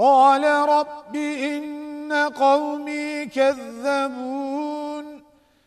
قال رب إن قومي كذبون.